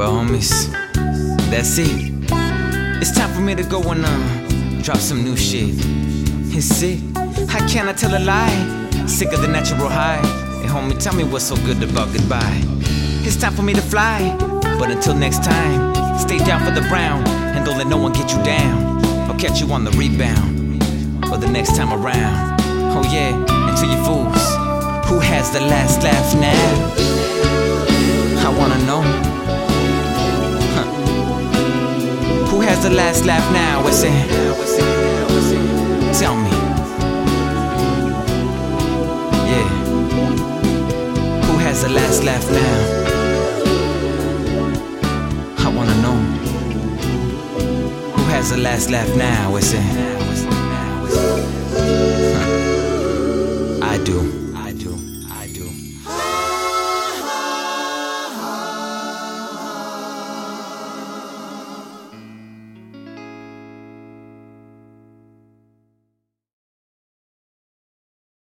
Well, homies, that's it. It's time for me to go and uh, drop some new shit. It's it. How can I tell a lie? Sick of the natural high. Hey, homie, tell me what's so good about goodbye. It's time for me to fly. But until next time, stay down for the brown and don't let no one get you down. I'll catch you on the rebound or the next time around. Oh yeah, to you fools, who has the last laugh now? Has the last laugh now? What's it? Tell me. Yeah. Who has the last laugh now? I wanna know. Who has the last laugh now? What's it?